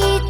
聞い